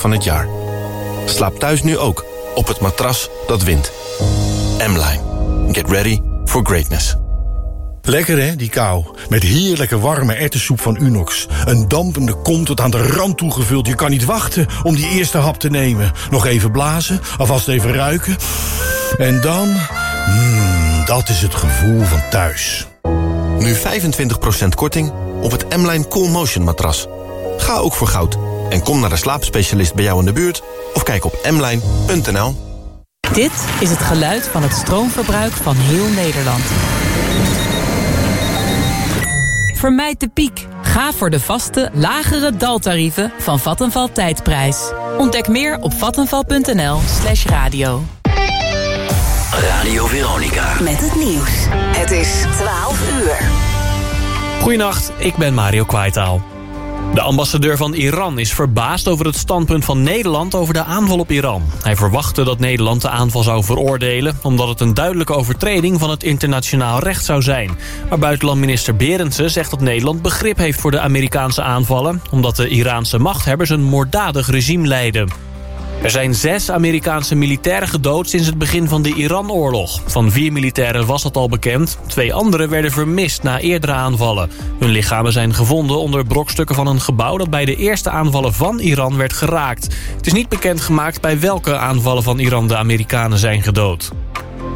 van het jaar. Slaap thuis nu ook op het matras dat wint. M-Line. Get ready for greatness. Lekker hè, die kou. Met heerlijke warme ertessoep van Unox. Een dampende kom tot aan de rand toegevuld. Je kan niet wachten om die eerste hap te nemen. Nog even blazen, alvast even ruiken. En dan... Mmm, dat is het gevoel van thuis. Nu 25% korting op het M-Line Cool Motion matras. Ga ook voor goud en kom naar de slaapspecialist bij jou in de buurt... of kijk op mline.nl. Dit is het geluid van het stroomverbruik van heel Nederland. Vermijd de piek. Ga voor de vaste, lagere daltarieven van Vattenval Tijdprijs. Ontdek meer op vattenval.nl slash radio. Radio Veronica. Met het nieuws. Het is 12 uur. Goedenacht, ik ben Mario Kwaitaal. De ambassadeur van Iran is verbaasd over het standpunt van Nederland over de aanval op Iran. Hij verwachtte dat Nederland de aanval zou veroordelen... omdat het een duidelijke overtreding van het internationaal recht zou zijn. Maar buitenlandminister Berendsen zegt dat Nederland begrip heeft voor de Amerikaanse aanvallen... omdat de Iraanse machthebbers een moorddadig regime leiden. Er zijn zes Amerikaanse militairen gedood sinds het begin van de Iran-oorlog. Van vier militairen was dat al bekend. Twee anderen werden vermist na eerdere aanvallen. Hun lichamen zijn gevonden onder brokstukken van een gebouw... dat bij de eerste aanvallen van Iran werd geraakt. Het is niet bekendgemaakt bij welke aanvallen van Iran de Amerikanen zijn gedood.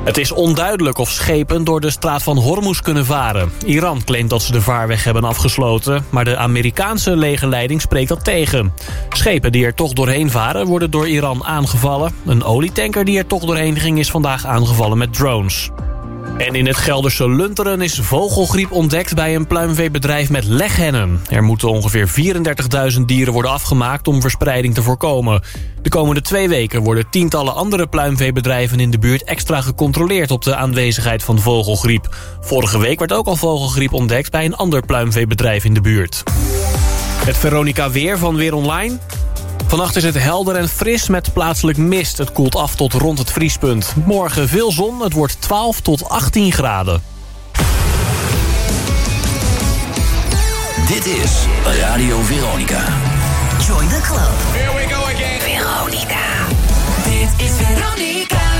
Het is onduidelijk of schepen door de straat van Hormuz kunnen varen. Iran claimt dat ze de vaarweg hebben afgesloten... maar de Amerikaanse legerleiding spreekt dat tegen. Schepen die er toch doorheen varen worden door Iran aangevallen. Een olietanker die er toch doorheen ging is vandaag aangevallen met drones. En in het Gelderse Lunteren is vogelgriep ontdekt bij een pluimveebedrijf met leghennen. Er moeten ongeveer 34.000 dieren worden afgemaakt om verspreiding te voorkomen. De komende twee weken worden tientallen andere pluimveebedrijven in de buurt extra gecontroleerd op de aanwezigheid van vogelgriep. Vorige week werd ook al vogelgriep ontdekt bij een ander pluimveebedrijf in de buurt. Het Veronica Weer van Weer Online. Vannacht is het helder en fris met plaatselijk mist. Het koelt af tot rond het vriespunt. Morgen veel zon, het wordt 12 tot 18 graden. Dit is Radio Veronica. Join the club. Here we go again. Veronica. Dit is Veronica.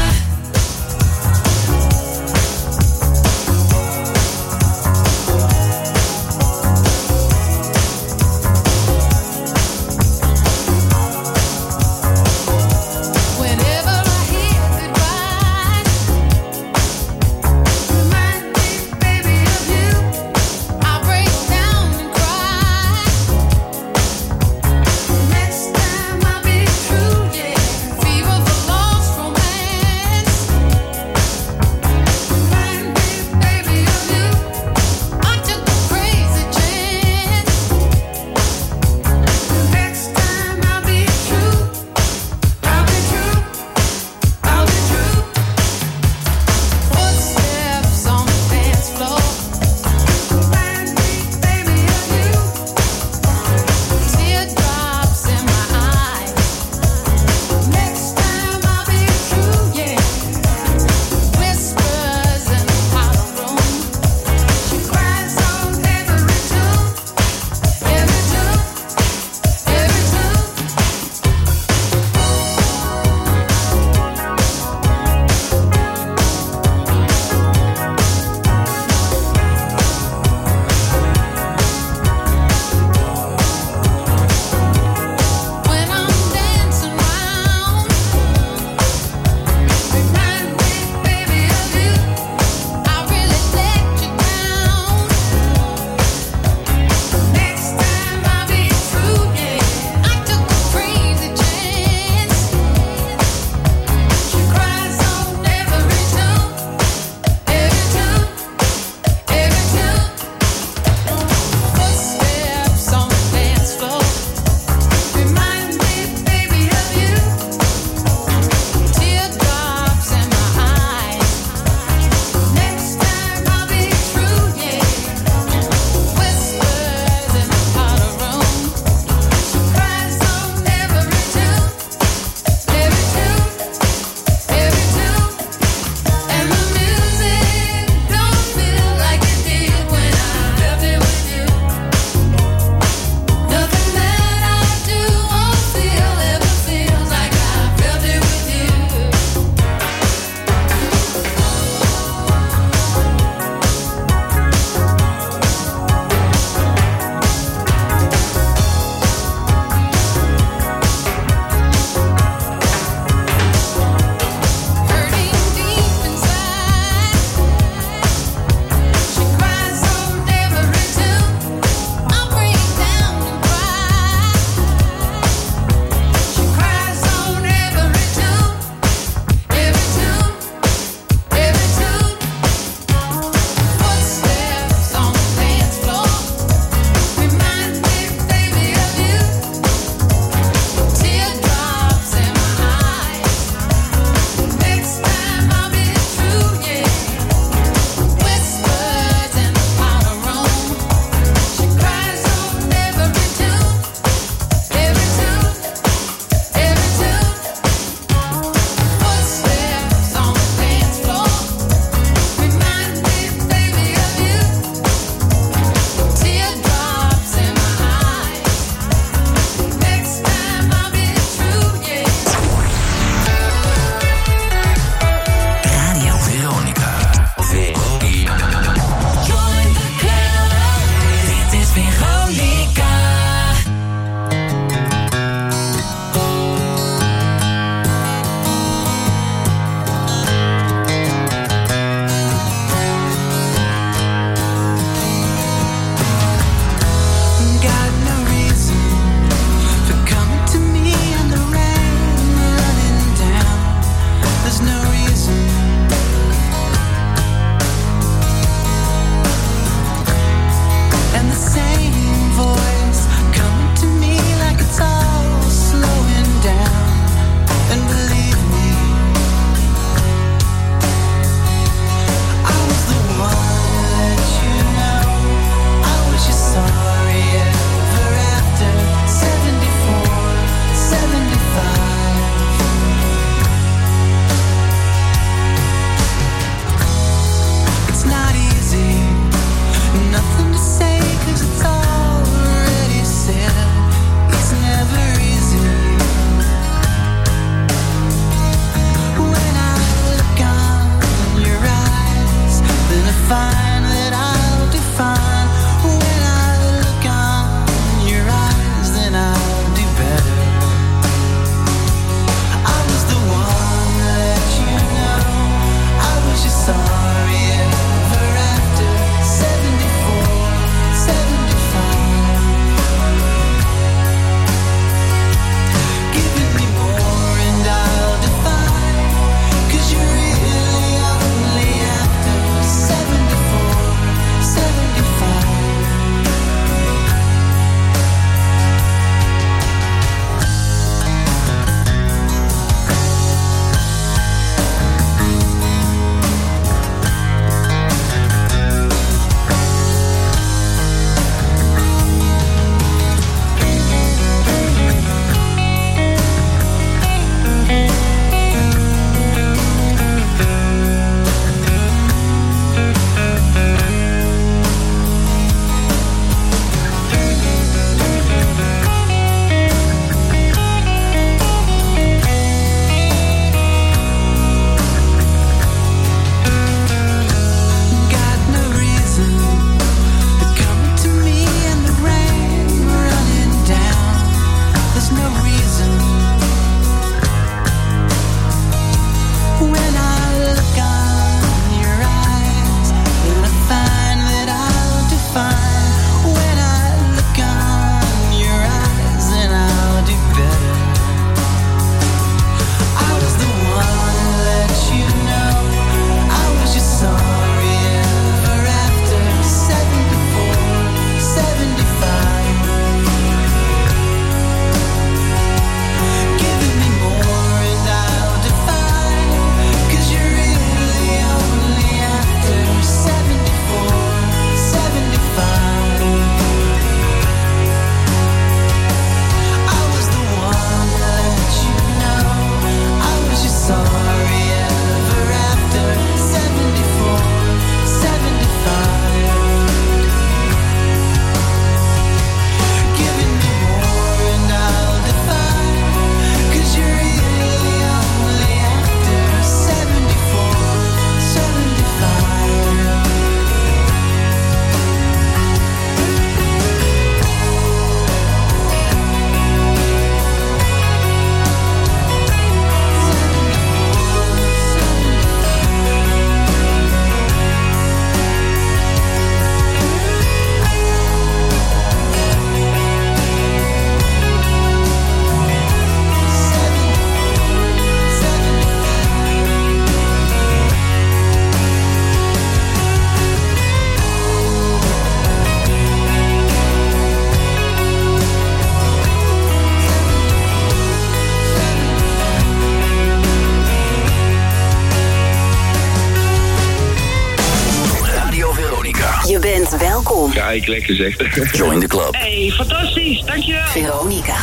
eigenlijk gezegd. Join the club. Hey, fantastisch. Dankjewel. Veronica.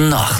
und Nacht.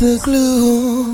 the glue.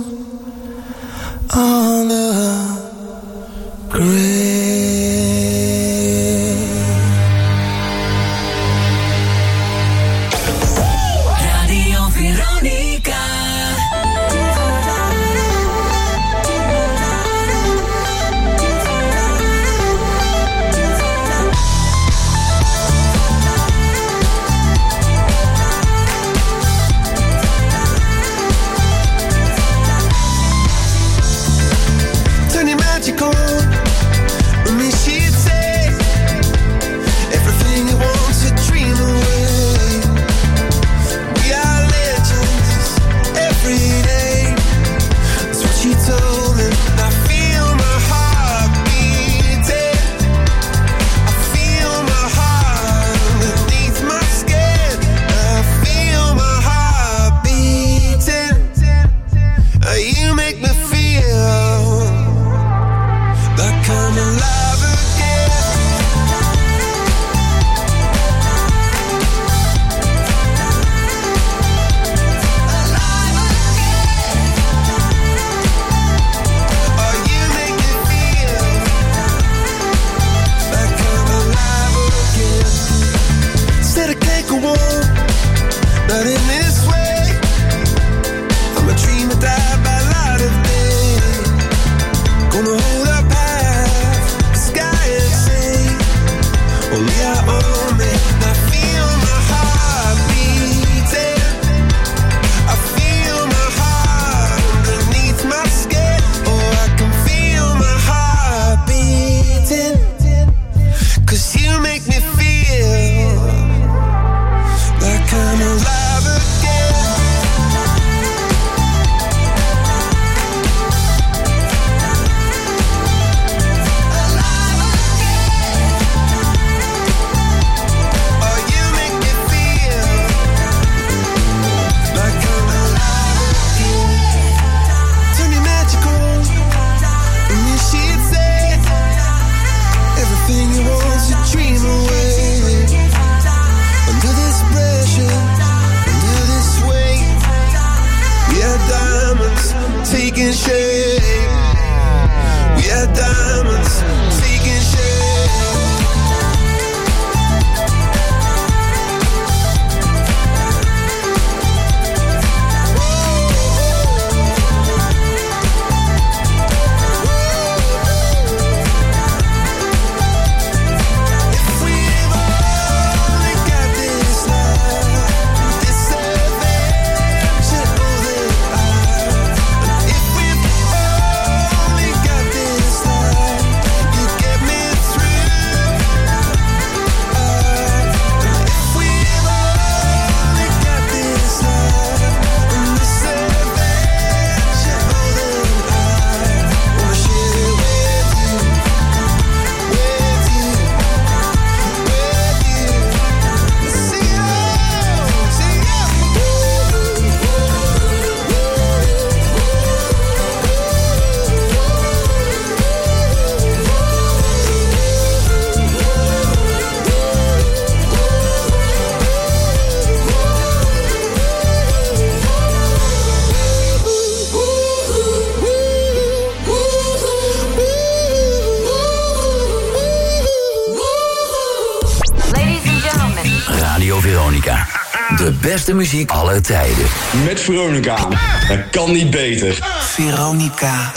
Beste muziek aller tijden. Met Veronica. Dat kan niet beter. Veronica.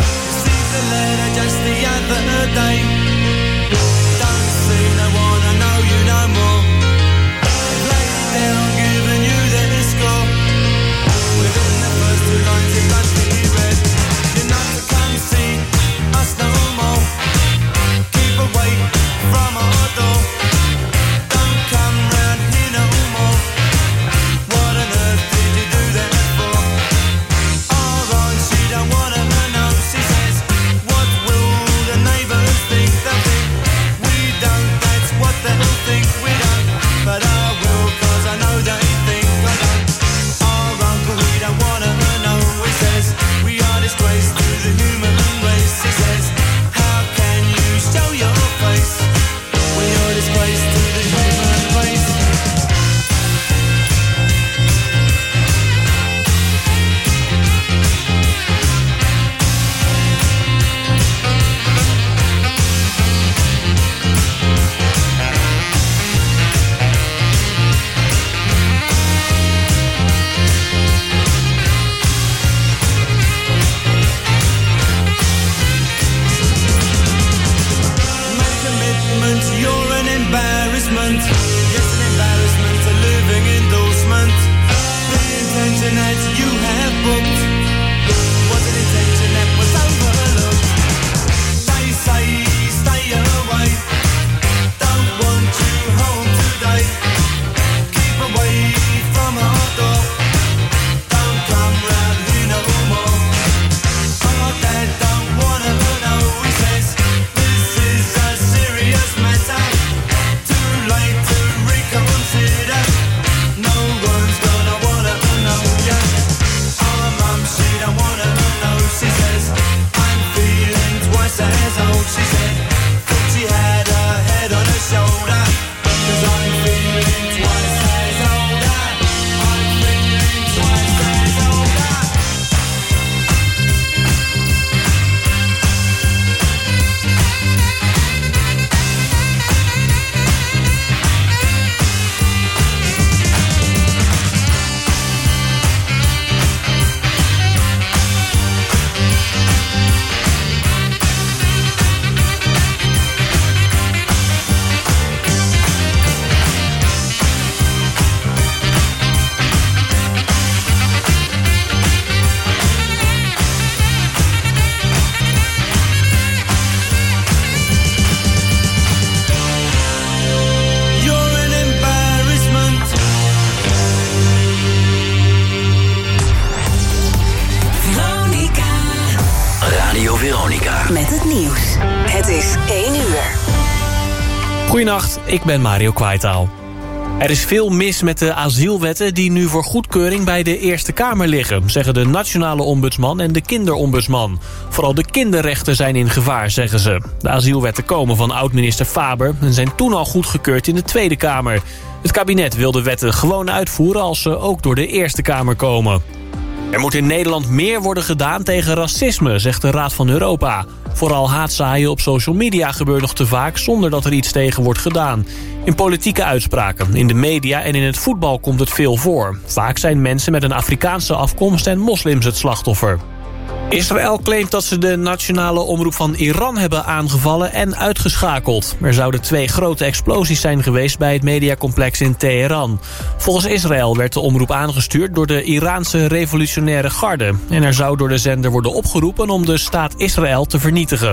Ik ben Mario Kwaitaal. Er is veel mis met de asielwetten die nu voor goedkeuring bij de Eerste Kamer liggen... zeggen de Nationale Ombudsman en de Kinderombudsman. Vooral de kinderrechten zijn in gevaar, zeggen ze. De asielwetten komen van oud-minister Faber... en zijn toen al goedgekeurd in de Tweede Kamer. Het kabinet wil de wetten gewoon uitvoeren als ze ook door de Eerste Kamer komen. Er moet in Nederland meer worden gedaan tegen racisme, zegt de Raad van Europa. Vooral haatzaaien op social media gebeurt nog te vaak zonder dat er iets tegen wordt gedaan. In politieke uitspraken, in de media en in het voetbal komt het veel voor. Vaak zijn mensen met een Afrikaanse afkomst en moslims het slachtoffer. Israël claimt dat ze de nationale omroep van Iran hebben aangevallen en uitgeschakeld. Er zouden twee grote explosies zijn geweest bij het mediacomplex in Teheran. Volgens Israël werd de omroep aangestuurd door de Iraanse revolutionaire garde. En er zou door de zender worden opgeroepen om de staat Israël te vernietigen.